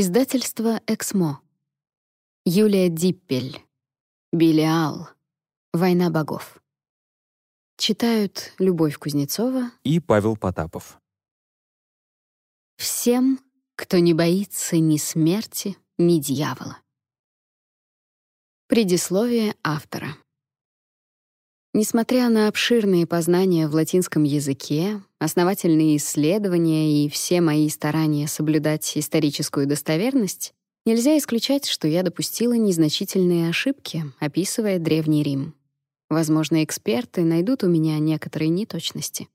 Издательство «Эксмо». Юлия Диппель. Белиал. Война богов. Читают Любовь Кузнецова и Павел Потапов. Всем, кто не боится ни смерти, ни дьявола. Предисловие автора. Несмотря на обширные познания в латинском языке, основательные исследования и все мои старания соблюдать историческую достоверность, нельзя исключать, что я допустила незначительные ошибки, описывая Древний Рим. Возможно, эксперты найдут у меня некоторые неточности.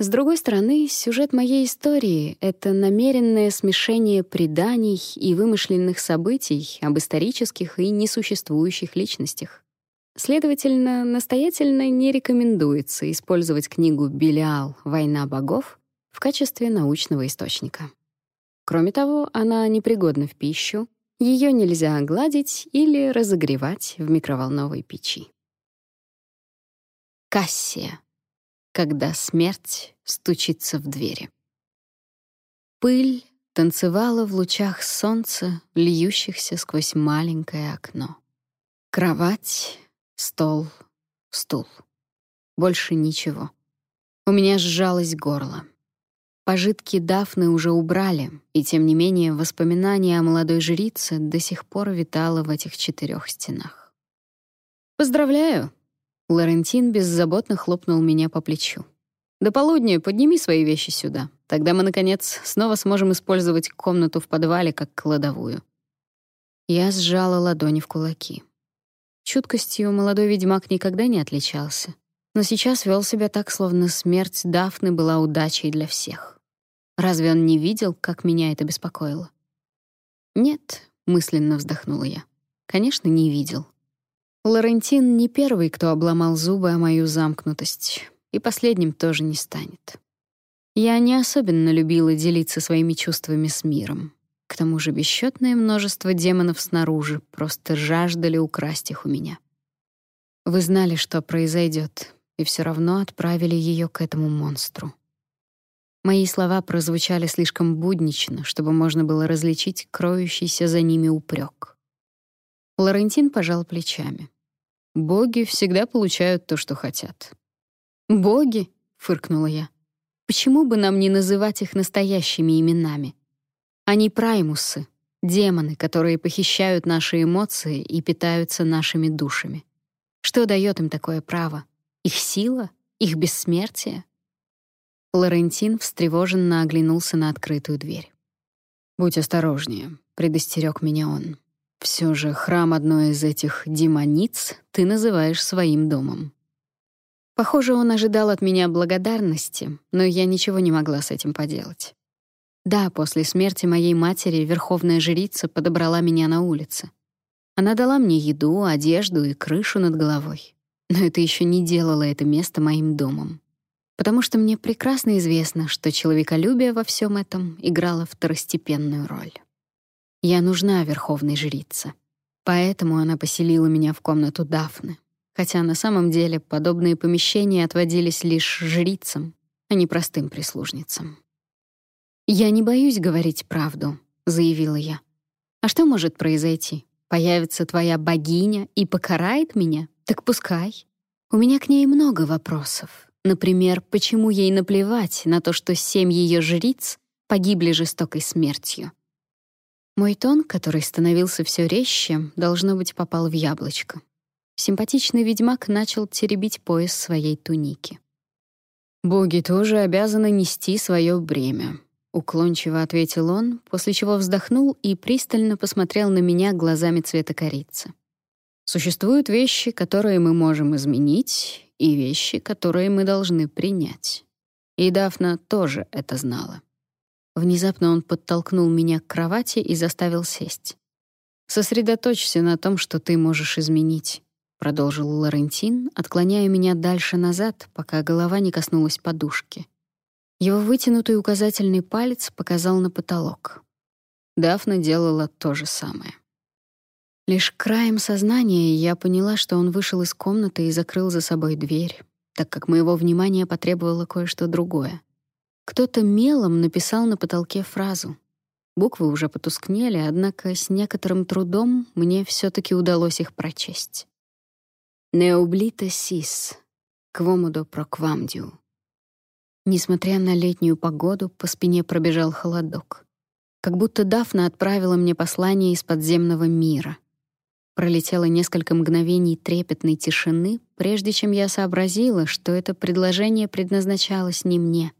С другой стороны, сюжет моей истории — это намеренное смешение преданий и вымышленных событий об исторических и несуществующих личностях. Следовательно, настоятельно не рекомендуется использовать книгу «Белиал. Война богов» в качестве научного источника. Кроме того, она непригодна в пищу, ее нельзя гладить или разогревать в микроволновой печи. Кассия. Когда смерть стучится в двери. Пыль танцевала в лучах солнца, льющихся сквозь маленькое окно. Кровать Стол, стул. Больше ничего. У меня сжалось горло. Пожитки Дафны уже убрали, и тем не менее воспоминание о молодой жрице до сих пор витало в этих четырех стенах. «Поздравляю!» Лорентин беззаботно хлопнул меня по плечу. «До полудня подними свои вещи сюда. Тогда мы, наконец, снова сможем использовать комнату в подвале как кладовую». Я сжала ладони в кулаки. Чуткостью молодой ведьмак никогда не отличался, но сейчас вел себя так, словно смерть Дафны была удачей для всех. Разве он не видел, как меня это беспокоило? «Нет», — мысленно вздохнула я. «Конечно, не видел. Лорентин не первый, кто обломал зубы о мою замкнутость, и последним тоже не станет. Я не особенно любила делиться своими чувствами с миром. К тому же бесчетное множество демонов снаружи просто жаждали украсть их у меня. Вы знали, что произойдет, и все равно отправили ее к этому монстру. Мои слова прозвучали слишком буднично, чтобы можно было различить кроющийся за ними упрек. Лорентин пожал плечами. Боги всегда получают то, что хотят. Боги, фыркнула я. Почему бы нам не называть их настоящими именами? Они праймусы, демоны, которые похищают наши эмоции и питаются нашими душами. Что дает им такое право? Их сила? Их бессмертие? Лорентин встревоженно оглянулся на открытую дверь. «Будь осторожнее», — предостерег меня он. «Все же храм одной из этих демониц ты называешь своим домом». Похоже, он ожидал от меня благодарности, но я ничего не могла с этим поделать. Да, после смерти моей матери верховная жрица подобрала меня на улице. Она дала мне еду, одежду и крышу над головой. Но это еще не делало это место моим домом. Потому что мне прекрасно известно, что человеколюбие во всем этом играло второстепенную роль. Я нужна верховной жрице. Поэтому она поселила меня в комнату Дафны. Хотя на самом деле подобные помещения отводились лишь жрицам, а не простым прислужницам. «Я не боюсь говорить правду», — заявила я. «А что может произойти? Появится твоя богиня и покарает меня? Так пускай. У меня к ней много вопросов. Например, почему ей наплевать на то, что семь ее жриц погибли жестокой смертью?» Мой тон, который становился все резче, должно быть, попал в яблочко. Симпатичный ведьмак начал теребить пояс своей туники. «Боги тоже обязаны нести свое бремя», Уклончиво ответил он, после чего вздохнул и пристально посмотрел на меня глазами цвета корицы. Существуют вещи, которые мы можем изменить, и вещи, которые мы должны принять. И Дафна тоже это знала. Внезапно он подтолкнул меня к кровати и заставил сесть. «Сосредоточься на том, что ты можешь изменить», — продолжил Лорентин, отклоняя меня дальше назад, пока голова не коснулась подушки. Его вытянутый указательный палец показал на потолок. Дафна делала то же самое. Лишь краем сознания я поняла, что он вышел из комнаты и закрыл за собой дверь, так как моего внимания потребовало кое-что другое. Кто-то мелом написал на потолке фразу Буквы уже потускнели, однако с некоторым трудом мне все таки удалось их прочесть. «Неублита сис, квомудо проквамдиу». Несмотря на летнюю погоду, по спине пробежал холодок. Как будто Дафна отправила мне послание из подземного мира. Пролетело несколько мгновений трепетной тишины, прежде чем я сообразила, что это предложение предназначалось не мне.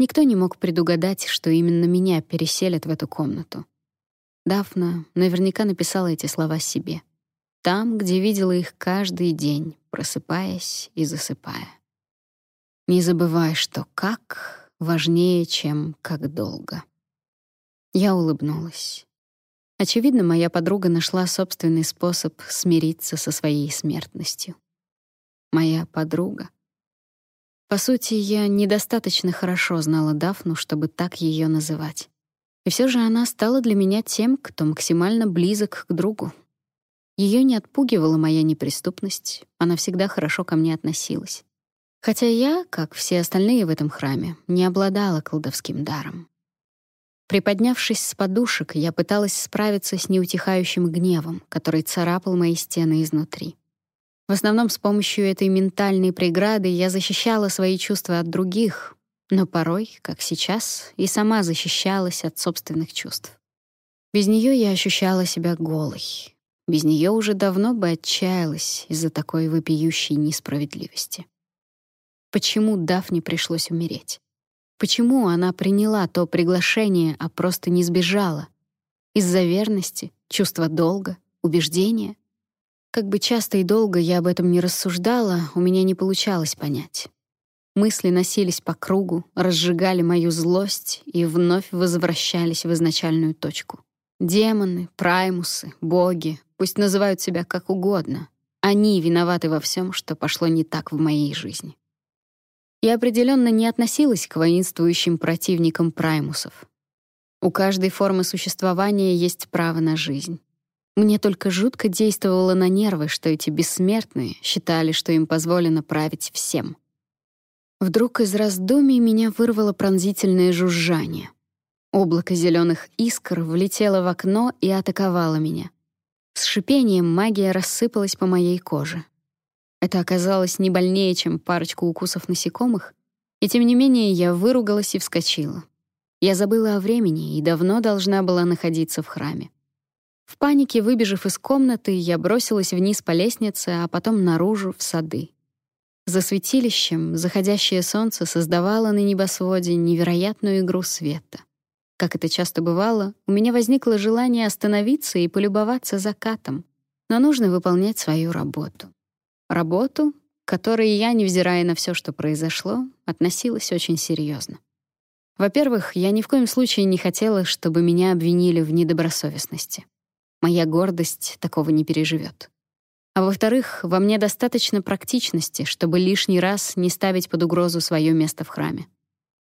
Никто не мог предугадать, что именно меня переселят в эту комнату. Дафна наверняка написала эти слова себе. Там, где видела их каждый день, просыпаясь и засыпая. Не забывай, что как важнее, чем как долго. Я улыбнулась. Очевидно, моя подруга нашла собственный способ смириться со своей смертностью. Моя подруга. По сути, я недостаточно хорошо знала Дафну, чтобы так ее называть. И все же она стала для меня тем, кто максимально близок к другу. Ее не отпугивала моя неприступность, она всегда хорошо ко мне относилась. Хотя я, как все остальные в этом храме, не обладала колдовским даром. Приподнявшись с подушек, я пыталась справиться с неутихающим гневом, который царапал мои стены изнутри. В основном с помощью этой ментальной преграды я защищала свои чувства от других, но порой, как сейчас, и сама защищалась от собственных чувств. Без нее я ощущала себя голой. Без нее уже давно бы отчаялась из-за такой вопиющей несправедливости. Почему Дафне пришлось умереть? Почему она приняла то приглашение, а просто не сбежала? Из-за верности, чувства долга, убеждения? Как бы часто и долго я об этом не рассуждала, у меня не получалось понять. Мысли носились по кругу, разжигали мою злость и вновь возвращались в изначальную точку. Демоны, праймусы, боги, пусть называют себя как угодно. Они виноваты во всем, что пошло не так в моей жизни. Я определенно не относилась к воинствующим противникам праймусов. У каждой формы существования есть право на жизнь. Мне только жутко действовало на нервы, что эти бессмертные считали, что им позволено править всем. Вдруг из раздумий меня вырвало пронзительное жужжание. Облако зеленых искр влетело в окно и атаковало меня. С шипением магия рассыпалась по моей коже. Это оказалось не больнее, чем парочку укусов насекомых, и тем не менее я выругалась и вскочила. Я забыла о времени и давно должна была находиться в храме. В панике, выбежав из комнаты, я бросилась вниз по лестнице, а потом наружу, в сады. За святилищем заходящее солнце создавало на небосводе невероятную игру света. Как это часто бывало, у меня возникло желание остановиться и полюбоваться закатом, но нужно выполнять свою работу. Работу, к которой я, невзирая на все, что произошло, относилась очень серьезно. Во-первых, я ни в коем случае не хотела, чтобы меня обвинили в недобросовестности. Моя гордость такого не переживет. А во-вторых, во мне достаточно практичности, чтобы лишний раз не ставить под угрозу свое место в храме.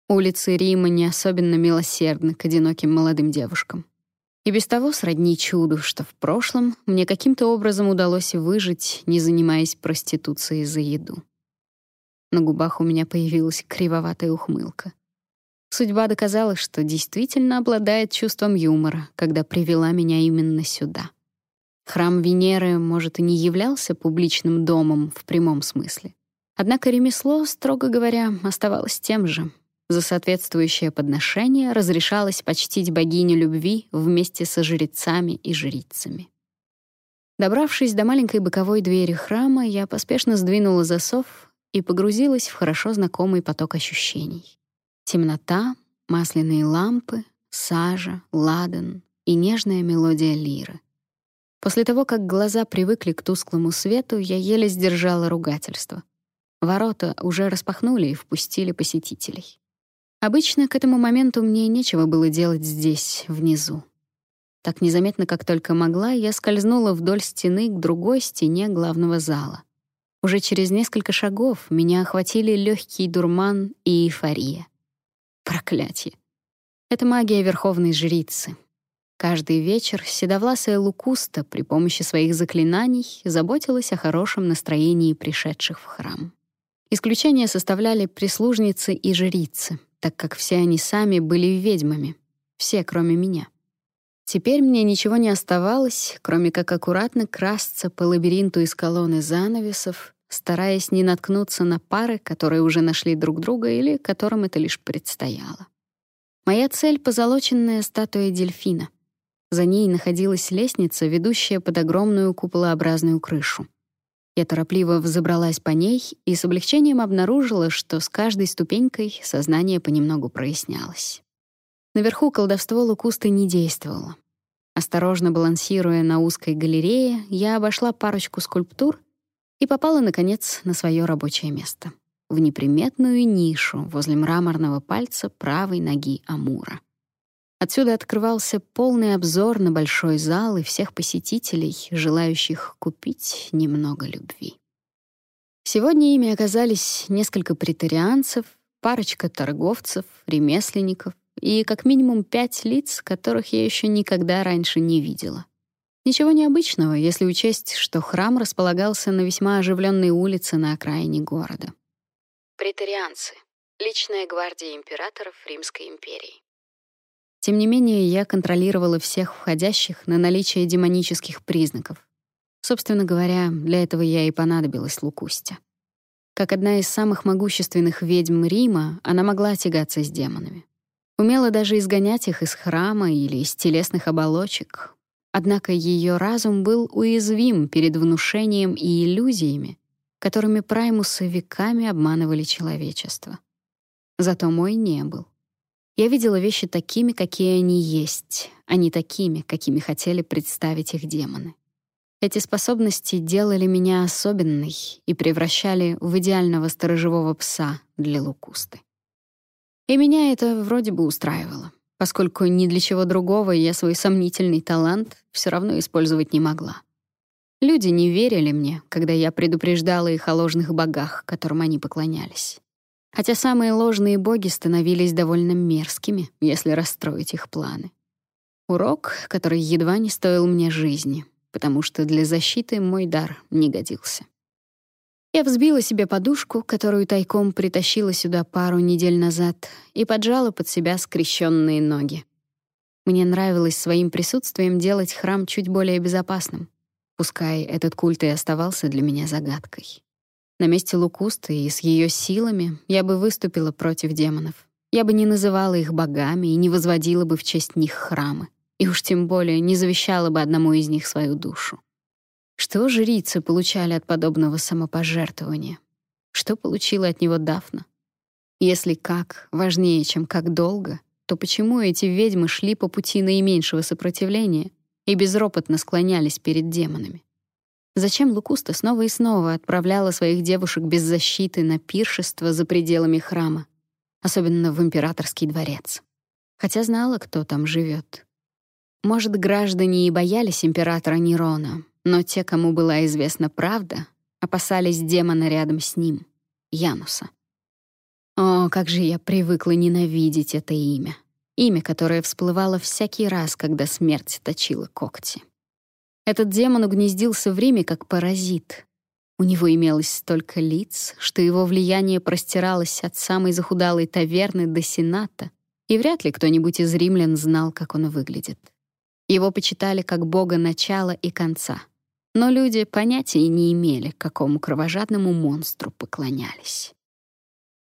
Улицы Рима не особенно милосердны к одиноким молодым девушкам. И без того сродни чуду, что в прошлом мне каким-то образом удалось выжить, не занимаясь проституцией за еду. На губах у меня появилась кривоватая ухмылка. Судьба доказала, что действительно обладает чувством юмора, когда привела меня именно сюда. Храм Венеры, может, и не являлся публичным домом в прямом смысле. Однако ремесло, строго говоря, оставалось тем же, за соответствующее подношение разрешалось почтить богиню любви вместе со жрецами и жрицами. Добравшись до маленькой боковой двери храма, я поспешно сдвинула засов и погрузилась в хорошо знакомый поток ощущений. Темнота, масляные лампы, сажа, ладан и нежная мелодия лиры. После того, как глаза привыкли к тусклому свету, я еле сдержала ругательство. Ворота уже распахнули и впустили посетителей. Обычно к этому моменту мне нечего было делать здесь, внизу. Так незаметно, как только могла, я скользнула вдоль стены к другой стене главного зала. Уже через несколько шагов меня охватили легкий дурман и эйфория. Проклятие. Это магия верховной жрицы. Каждый вечер седовласая Лукуста при помощи своих заклинаний заботилась о хорошем настроении пришедших в храм. Исключение составляли прислужницы и жрицы — так как все они сами были ведьмами. все, кроме меня. Теперь мне ничего не оставалось, кроме как аккуратно красться по лабиринту из колонн и занавесов, стараясь не наткнуться на пары, которые уже нашли друг друга или которым это лишь предстояло. Моя цель — позолоченная статуя дельфина. За ней находилась лестница, ведущая под огромную куполообразную крышу. Я торопливо взобралась по ней и с облегчением обнаружила, что с каждой ступенькой сознание понемногу прояснялось. Наверху колдовство Лукусты не действовало. Осторожно балансируя на узкой галерее, я обошла парочку скульптур и попала, наконец, на свое рабочее место — в неприметную нишу возле мраморного пальца правой ноги Амура. Отсюда открывался полный обзор на большой зал и всех посетителей, желающих купить немного любви. Сегодня ими оказались несколько претарианцев, парочка торговцев, ремесленников, и как минимум пять лиц, которых я еще никогда раньше не видела. Ничего необычного, если учесть, что храм располагался на весьма оживленной улице на окраине города. Претарианцы — личная гвардия императоров Римской империи. Тем не менее, я контролировала всех входящих на наличие демонических признаков. Собственно говоря, для этого я и понадобилась Лукусте. Как одна из самых могущественных ведьм Рима, она могла тягаться с демонами. Умела даже изгонять их из храма или из телесных оболочек. Однако ее разум был уязвим перед внушением и иллюзиями, которыми праймусы веками обманывали человечество. Зато мой не был. Я видела вещи такими, какие они есть, а не такими, какими хотели представить их демоны. Эти способности делали меня особенной и превращали в идеального сторожевого пса для Лукусты. И меня это вроде бы устраивало, поскольку ни для чего другого я свой сомнительный талант все равно использовать не могла. Люди не верили мне, когда я предупреждала их о ложных богах, которым они поклонялись. Хотя самые ложные боги становились довольно мерзкими, если расстроить их планы. Урок, который едва не стоил мне жизни, потому что для защиты мой дар не годился. Я взбила себе подушку, которую тайком притащила сюда пару недель назад, и поджала под себя скрещенные ноги. Мне нравилось своим присутствием делать храм чуть более безопасным, пускай этот культ и оставался для меня загадкой. На месте Лукусты и с ее силами я бы выступила против демонов. Я бы не называла их богами и не возводила бы в честь них храмы, и уж тем более не завещала бы одному из них свою душу. Что жрицы получали от подобного самопожертвования? Что получила от него Дафна? Если как важнее, чем как долго, то почему эти ведьмы шли по пути наименьшего сопротивления и безропотно склонялись перед демонами? Зачем Лукуста снова и снова отправляла своих девушек без защиты на пиршество за пределами храма, особенно в императорский дворец? Хотя знала, кто там живет. Может, граждане и боялись императора Нерона, но те, кому была известна правда, опасались демона рядом с ним, Януса. О, как же я привыкла ненавидеть это имя. Имя, которое всплывало всякий раз, когда смерть точила когти. Этот демон угнездился в Риме как паразит. У него имелось столько лиц, что его влияние простиралось от самой захудалой таверны до сената, и вряд ли кто-нибудь из римлян знал, как он выглядит. Его почитали как бога начала и конца — но люди понятия не имели, какому кровожадному монстру поклонялись.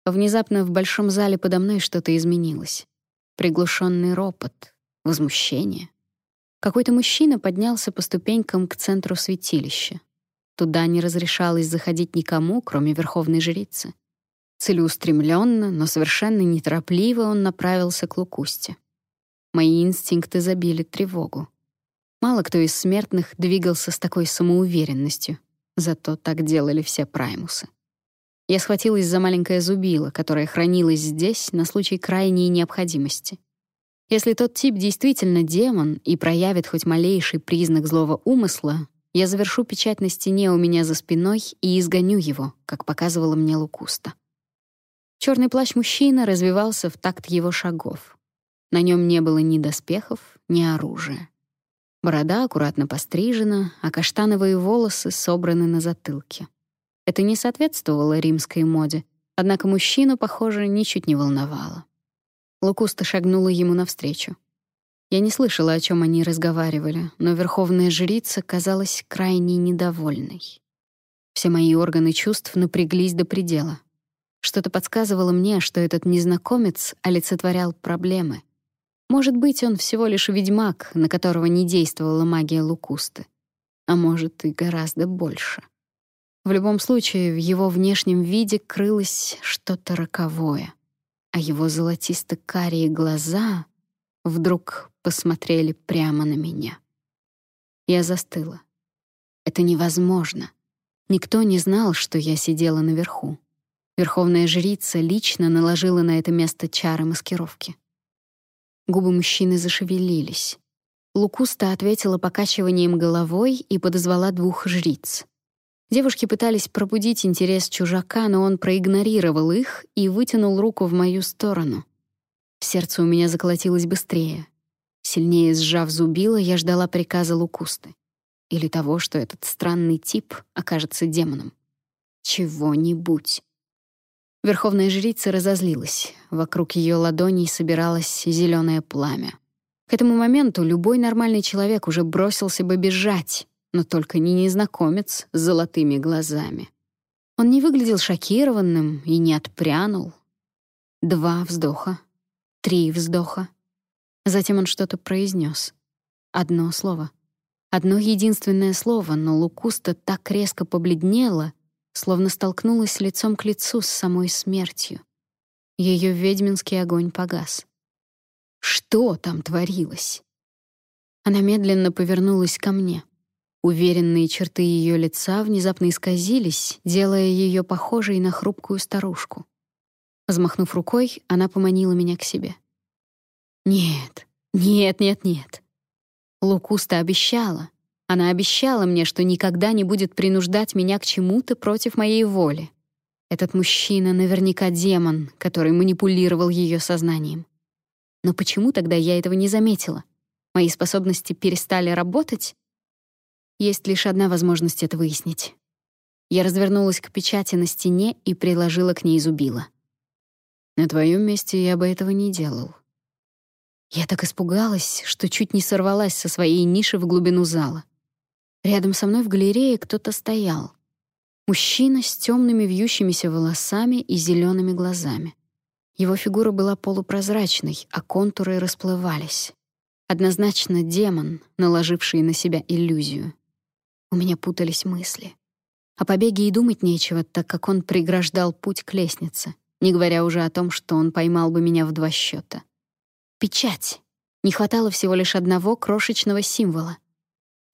Внезапно в большом зале подо мной что-то изменилось. Приглушенный ропот, возмущение. Какой-то мужчина поднялся по ступенькам к центру святилища. Туда не разрешалось заходить никому, кроме верховной жрицы. Целеустремленно, но совершенно неторопливо он направился к Лукусте. Мои инстинкты забили тревогу. Мало кто из смертных двигался с такой самоуверенностью, зато так делали все праймусы. Я схватилась за маленькое зубило, которое хранилось здесь на случай крайней необходимости. Если тот тип действительно демон и проявит хоть малейший признак злого умысла, я завершу печать на стене у меня за спиной и изгоню его, как показывала мне Лукуста. Черный плащ мужчины развивался в такт его шагов. На нем не было ни доспехов, ни оружия. Борода аккуратно пострижена, а каштановые волосы собраны на затылке. Это не соответствовало римской моде, однако мужчину, похоже, ничуть не волновало. Лукуста шагнула ему навстречу. Я не слышала, о чем они разговаривали, но верховная жрица казалась крайне недовольной. Все мои органы чувств напряглись до предела. Что-то подсказывало мне, что этот незнакомец олицетворял проблемы. Может быть, он всего лишь ведьмак, на которого не действовала магия Лукусты. А может, и гораздо больше. В любом случае, в его внешнем виде крылось что-то роковое, а его золотисто-карие глаза вдруг посмотрели прямо на меня. Я застыла. Это невозможно. Никто не знал, что я сидела наверху. Верховная жрица лично наложила на это место чары маскировки. Губы мужчины зашевелились. Лукуста ответила покачиванием головой и подозвала двух жриц. Девушки пытались пробудить интерес чужака, но он проигнорировал их и вытянул руку в мою сторону. Сердце у меня заколотилось быстрее. Сильнее сжав зубило, я ждала приказа Лукусты. Или того, что этот странный тип окажется демоном. Чего-нибудь. Верховная жрица разозлилась. Вокруг ее ладоней собиралось зеленое пламя. К этому моменту любой нормальный человек уже бросился бы бежать, но только не незнакомец с золотыми глазами. Он не выглядел шокированным и не отпрянул. Два вздоха, три вздоха. Затем он что-то произнес. Одно слово. Одно единственное слово, но Лукуста так резко побледнела, словно столкнулась лицом к лицу с самой смертью. Ее ведьминский огонь погас. Что там творилось? Она медленно повернулась ко мне. Уверенные черты ее лица внезапно исказились, делая ее похожей на хрупкую старушку. Взмахнув рукой, она поманила меня к себе. «Нет, нет, нет, нет». Лукуста обещала, она обещала мне, что никогда не будет принуждать меня к чему-то против моей воли. Этот мужчина наверняка демон, который манипулировал ее сознанием. Но почему тогда я этого не заметила? Мои способности перестали работать? Есть лишь одна возможность это выяснить. Я развернулась к печати на стене и приложила к ней зубило. На твоем месте я бы этого не делал. Я так испугалась, что чуть не сорвалась со своей ниши в глубину зала. Рядом со мной в галерее кто-то стоял. Мужчина с темными вьющимися волосами и зелеными глазами. Его фигура была полупрозрачной, а контуры расплывались. Однозначно демон, наложивший на себя иллюзию. У меня путались мысли. О побеге и думать нечего, так как он преграждал путь к лестнице, не говоря уже о том, что он поймал бы меня в два счета. Печать. Не хватало всего лишь одного крошечного символа —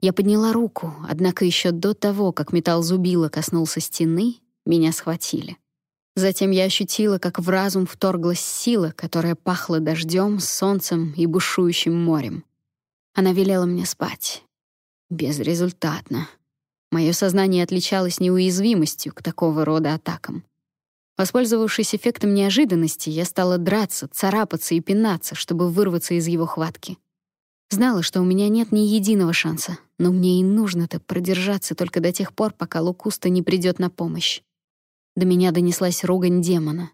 я подняла руку, однако еще до того, как металл зубила коснулся стены, меня схватили. Затем я ощутила, как в разум вторглась сила, которая пахла дождем, солнцем и бушующим морем. Она велела мне спать. Безрезультатно. Мое сознание отличалось неуязвимостью к такого рода атакам. Воспользовавшись эффектом неожиданности, я стала драться, царапаться и пинаться, чтобы вырваться из его хватки. Знала, что у меня нет ни единого шанса, но мне и нужно-то продержаться только до тех пор, пока Лукуста не придет на помощь. До меня донеслась ругань демона.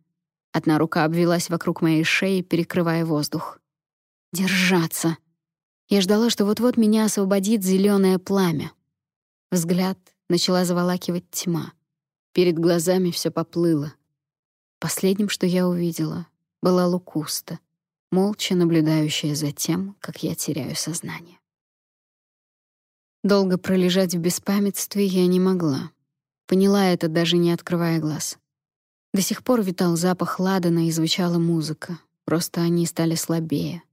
Одна рука обвелась вокруг моей шеи, перекрывая воздух. Держаться. Я ждала, что вот-вот меня освободит зеленое пламя. Взгляд начала заволакивать тьма. Перед глазами все поплыло. Последним, что я увидела, была Лукуста — молча наблюдающая за тем, как я теряю сознание. Долго пролежать в беспамятстве я не могла. Поняла это, даже не открывая глаз. До сих пор витал запах ладана и звучала музыка, просто они стали слабее.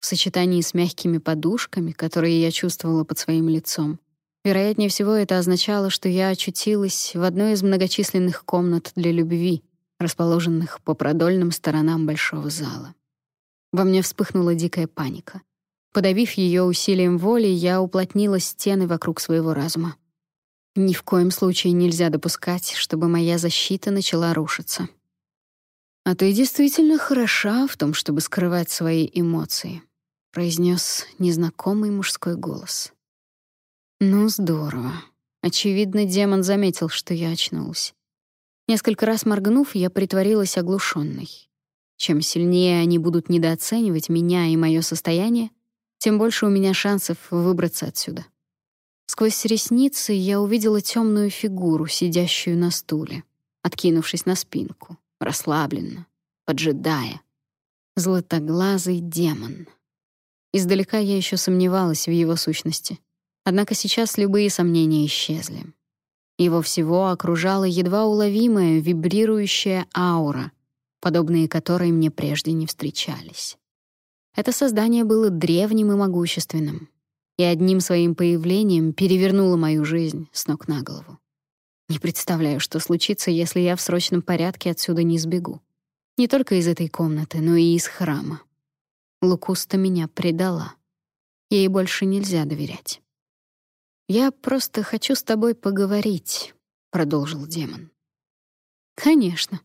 В сочетании с мягкими подушками, которые я чувствовала под своим лицом, вероятнее всего это означало, что я очутилась в одной из многочисленных комнат для любви, расположенных по продольным сторонам большого зала. Во мне вспыхнула дикая паника. Подавив ее усилием воли, я уплотнила стены вокруг своего разума. Ни в коем случае нельзя допускать, чтобы моя защита начала рушиться. «А ты действительно хороша в том, чтобы скрывать свои эмоции», — произнес незнакомый мужской голос. «Ну, здорово. Очевидно, демон заметил, что я очнулась. Несколько раз моргнув, я притворилась оглушенной. Чем сильнее они будут недооценивать меня и мое состояние, тем больше у меня шансов выбраться отсюда. Сквозь ресницы я увидела темную фигуру, сидящую на стуле, откинувшись на спинку, расслабленно, поджидая. Златоглазый демон. Издалека я еще сомневалась в его сущности. Однако сейчас любые сомнения исчезли. Его всего окружала едва уловимая вибрирующая аура, подобные которой мне прежде не встречались. Это создание было древним и могущественным, и одним своим появлением перевернула мою жизнь с ног на голову. Не представляю, что случится, если я в срочном порядке отсюда не сбегу. Не только из этой комнаты, но и из храма. Лукуста меня предала. Ей больше нельзя доверять. «Я просто хочу с тобой поговорить», — продолжил демон. «Конечно.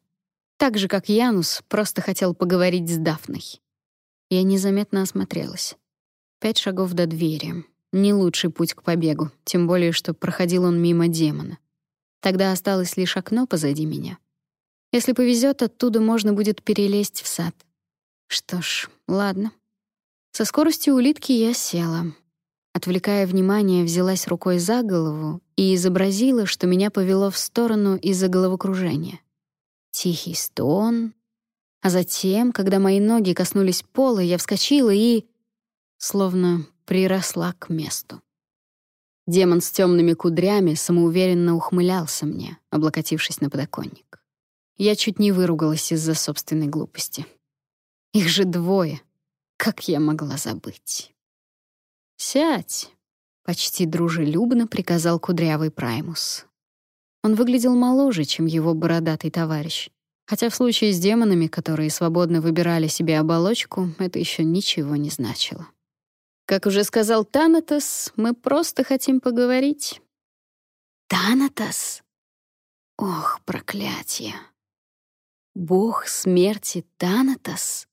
Так же, как Янус просто хотел поговорить с Дафной». Я незаметно осмотрелась. Пять шагов до двери. Не лучший путь к побегу, тем более, что проходил он мимо демона. Тогда осталось лишь окно позади меня. Если повезет, оттуда можно будет перелезть в сад. Что ж, ладно. Со скоростью улитки я села. Отвлекая внимание, взялась рукой за голову и изобразила, что меня повело в сторону из-за головокружения. Тихий стон. А затем, когда мои ноги коснулись пола, я вскочила и словно приросла к месту. Демон с темными кудрями самоуверенно ухмылялся мне, облокотившись на подоконник. Я чуть не выругалась из-за собственной глупости. Их же двое. Как я могла забыть? «Сядь», — почти дружелюбно приказал кудрявый Праймус. Он выглядел моложе, чем его бородатый товарищ. Хотя в случае с демонами, которые свободно выбирали себе оболочку, это еще ничего не значило. Как уже сказал Танатос, мы просто хотим поговорить. Танатос? Ох, проклятие. Бог смерти Танатос?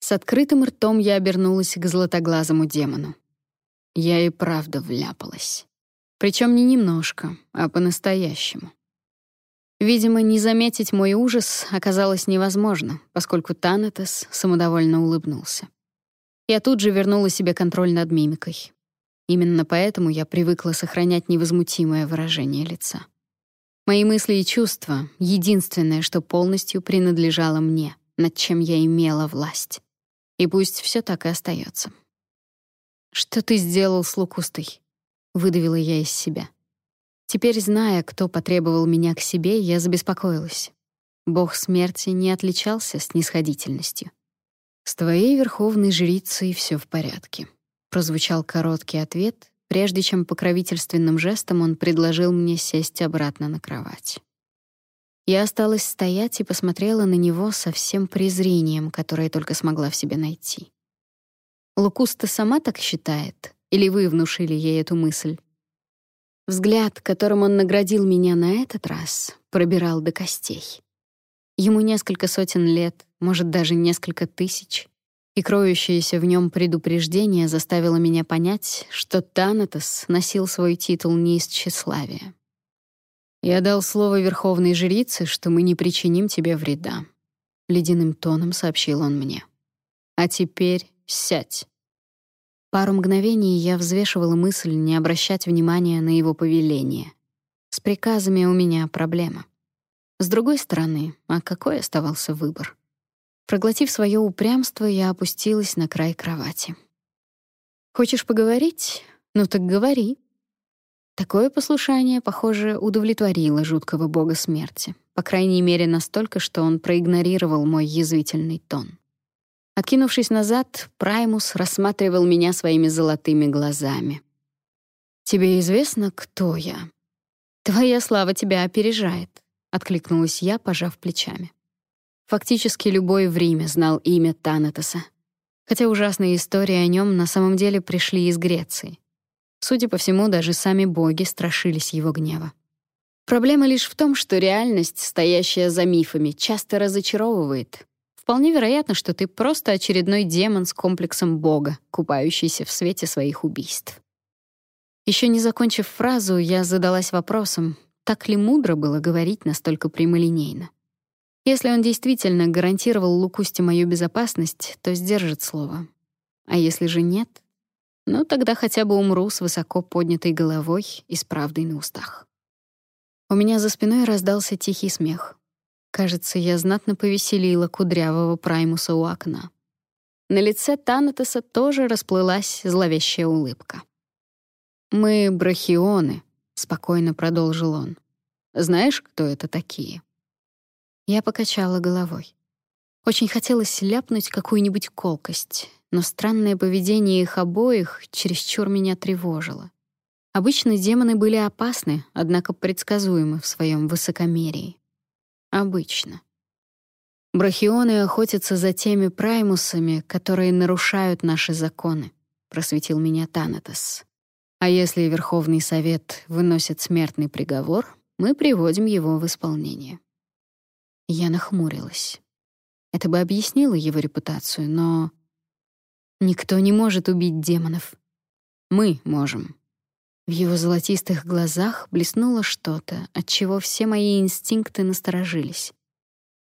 С открытым ртом я обернулась к златоглазому демону. Я и правда вляпалась. Причем не немножко, а по-настоящему. Видимо, не заметить мой ужас оказалось невозможно, поскольку Танатос самодовольно улыбнулся. Я тут же вернула себе контроль над мимикой. Именно поэтому я привыкла сохранять невозмутимое выражение лица. Мои мысли и чувства — единственное, что полностью принадлежало мне, над чем я имела власть. И пусть все так и остается. «Что ты сделал с Лукустой?» — выдавила я из себя. Теперь, зная, кто потребовал меня к себе, я забеспокоилась. Бог смерти не отличался снисходительностью. «С твоей верховной жрицей все в порядке», — прозвучал короткий ответ, прежде чем покровительственным жестом он предложил мне сесть обратно на кровать. Я осталась стоять и посмотрела на него со всем презрением, которое только смогла в себе найти. Лукуста сама так считает? Или вы внушили ей эту мысль? Взгляд, которым он наградил меня на этот раз, пробирал до костей. Ему несколько сотен лет, может, даже несколько тысяч, и кроющееся в нем предупреждение заставило меня понять, что Танатос носил свой титул не из тщеславия. «Я дал слово Верховной Жрице, что мы не причиним тебе вреда», — ледяным тоном сообщил он мне. «А теперь сядь». Пару мгновений я взвешивала мысль не обращать внимания на его повеление. С приказами у меня проблема. С другой стороны, а какой оставался выбор? Проглотив свое упрямство, я опустилась на край кровати. «Хочешь поговорить? Ну так говори». Такое послушание, похоже, удовлетворило жуткого бога смерти, по крайней мере настолько, что он проигнорировал мой язвительный тон. Откинувшись назад, Праймус рассматривал меня своими золотыми глазами. «Тебе известно, кто я?» «Твоя слава тебя опережает», — откликнулась я, пожав плечами. Фактически любой в Риме знал имя Танатоса, хотя ужасные истории о нем на самом деле пришли из Греции. Судя по всему, даже сами боги страшились его гнева. Проблема лишь в том, что реальность, стоящая за мифами, часто разочаровывает. Вполне вероятно, что ты просто очередной демон с комплексом бога, купающийся в свете своих убийств. Еще не закончив фразу, я задалась вопросом, так ли мудро было говорить настолько прямолинейно? Если он действительно гарантировал Лукусте мою безопасность, то сдержит слово. А если же нет, но тогда хотя бы умру с высоко поднятой головой и с правдой на устах. У меня за спиной раздался тихий смех. Кажется, я знатно повеселила кудрявого Праймуса у окна. На лице Танатоса тоже расплылась зловещая улыбка. «Мы брахионы», — спокойно продолжил он. «Знаешь, кто это такие?» Я покачала головой. Очень хотелось ляпнуть какую-нибудь колкость, но странное поведение их обоих чересчур меня тревожило. Обычно демоны были опасны, однако предсказуемы в своем высокомерии. Обычно. Брахионы охотятся за теми праймусами, которые нарушают наши законы, просветил меня Танатос. А если Верховный Совет выносит смертный приговор, мы приводим его в исполнение. Я нахмурилась. Это бы объяснило его репутацию, но никто не может убить демонов. Мы можем. В его золотистых глазах блеснуло что-то, от чего все мои инстинкты насторожились.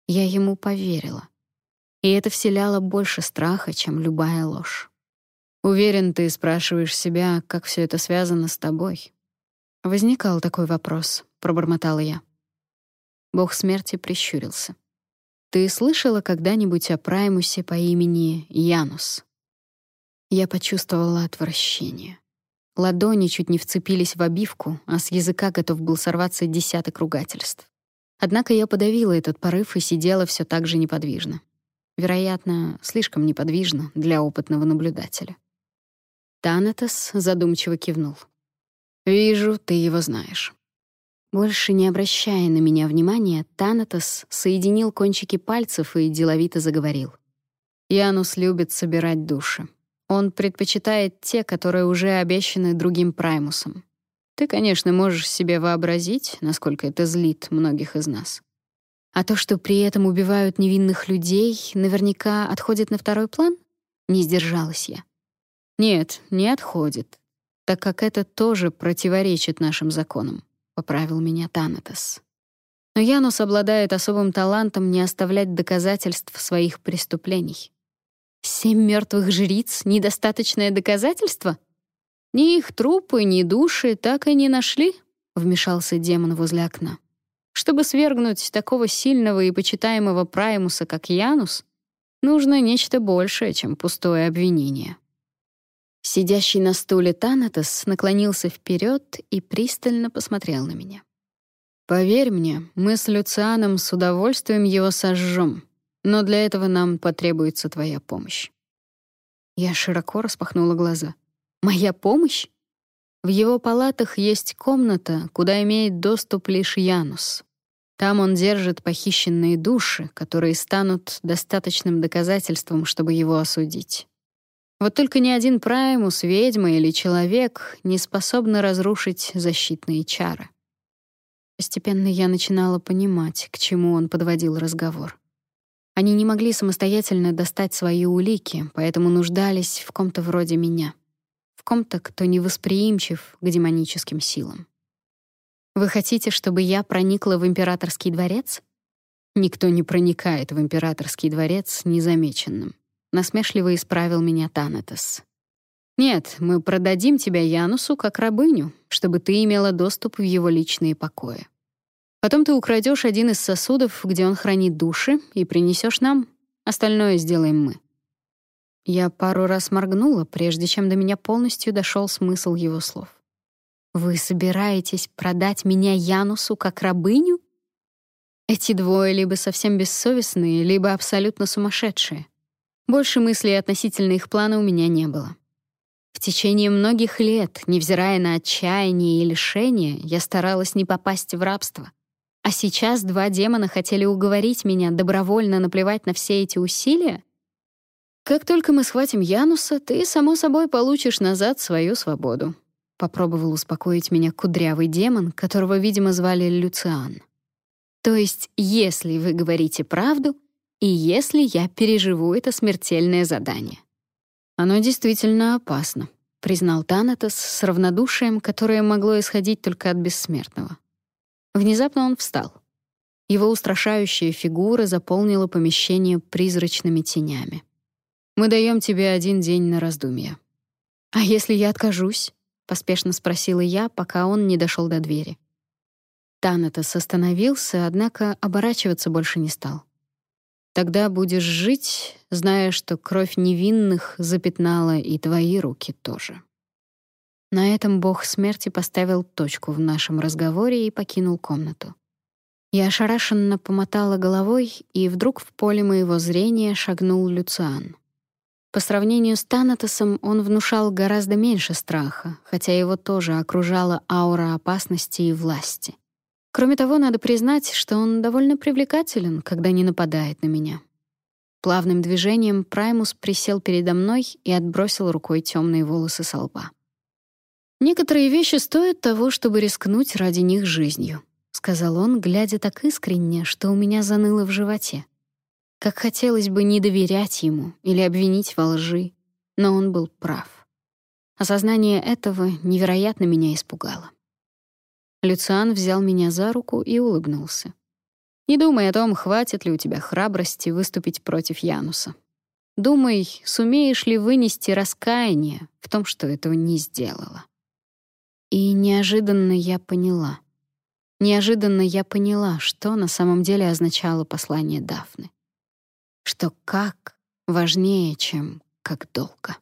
Я ему поверила. И это вселяло больше страха, чем любая ложь. Уверен, ты спрашиваешь себя, как все это связано с тобой. Возникал такой вопрос, пробормотала я. Бог смерти прищурился. Ты слышала когда-нибудь о Праймусе по имени Янус? Я почувствовала отвращение. Ладони чуть не вцепились в обивку, а с языка готов был сорваться десяток ругательств. Однако я подавила этот порыв и сидела все так же неподвижно. Вероятно, слишком неподвижно для опытного наблюдателя. Танатос задумчиво кивнул. «Вижу, ты его знаешь». Больше не обращая на меня внимания, Танатос соединил кончики пальцев и деловито заговорил. «Янус любит собирать души. Он предпочитает те, которые уже обещаны другим праймусом. Ты, конечно, можешь себе вообразить, насколько это злит многих из нас. А то, что при этом убивают невинных людей, наверняка отходит на второй план? Не сдержалась я. Нет, не отходит, так как это тоже противоречит нашим законам, поправил меня Танатос. Но Янус обладает особым талантом не оставлять доказательств своих преступлений. Семь мертвых жриц — недостаточное доказательство? Ни их трупы, ни души так и не нашли, — вмешался демон возле окна. Чтобы свергнуть такого сильного и почитаемого Праймуса, как Янус, нужно нечто большее, чем пустое обвинение. Сидящий на стуле Танатос наклонился вперед и пристально посмотрел на меня. «Поверь мне, мы с Люцианом с удовольствием его сожжем но для этого нам потребуется твоя помощь». Я широко распахнула глаза. «Моя помощь?» В его палатах есть комната, куда имеет доступ лишь Янус. Там он держит похищенные души, которые станут достаточным доказательством, чтобы его осудить. Вот только ни один праймус, ведьма или человек не способны разрушить защитные чары. Постепенно я начинала понимать, к чему он подводил разговор. Они не могли самостоятельно достать свои улики, поэтому нуждались в ком-то вроде меня. В ком-то, кто невосприимчив к демоническим силам. Вы хотите, чтобы я проникла в императорский дворец? Никто не проникает в императорский дворец незамеченным. Насмешливо исправил меня Танатос. Нет, мы продадим тебя Янусу как рабыню, чтобы ты имела доступ в его личные покои. Потом ты украдешь один из сосудов, где он хранит души, и принесешь нам. Остальное сделаем мы». Я пару раз моргнула, прежде чем до меня полностью дошел смысл его слов. «Вы собираетесь продать меня Янусу как рабыню?» Эти двое либо совсем бессовестные, либо абсолютно сумасшедшие. Больше мыслей относительно их плана у меня не было. В течение многих лет, невзирая на отчаяние и лишение, я старалась не попасть в рабство. А сейчас два демона хотели уговорить меня добровольно наплевать на все эти усилия? Как только мы схватим Януса, ты, само собой, получишь назад свою свободу. Попробовал успокоить меня кудрявый демон, которого, видимо, звали Люциан. То есть, если вы говорите правду, и если я переживу это смертельное задание. Оно действительно опасно, признал Танатос с равнодушием, которое могло исходить только от бессмертного. Внезапно он встал. Его устрашающая фигура заполнила помещение призрачными тенями. «Мы даем тебе один день на раздумье». «А если я откажусь?» — поспешно спросила я, пока он не дошел до двери. Танатос остановился, однако оборачиваться больше не стал. «Тогда будешь жить, зная, что кровь невинных запятнала и твои руки тоже». На этом бог смерти поставил точку в нашем разговоре и покинул комнату. Я ошарашенно помотала головой, и вдруг в поле моего зрения шагнул Люциан. По сравнению с Танатосом он внушал гораздо меньше страха, хотя его тоже окружала аура опасности и власти. Кроме того, надо признать, что он довольно привлекателен, когда не нападает на меня. Плавным движением Праймус присел передо мной и отбросил рукой темные волосы со лба. «Некоторые вещи стоят того, чтобы рискнуть ради них жизнью», сказал он, глядя так искренне, что у меня заныло в животе. Как хотелось бы не доверять ему или обвинить во лжи, но он был прав. Осознание этого невероятно меня испугало. Люциан взял меня за руку и улыбнулся. «Не думай о том, хватит ли у тебя храбрости выступить против Януса. Думай, сумеешь ли вынести раскаяние в том, что этого не сделала». И неожиданно я поняла — Неожиданно я поняла, что на самом деле означало послание Дафны. Что как важнее, чем как долго.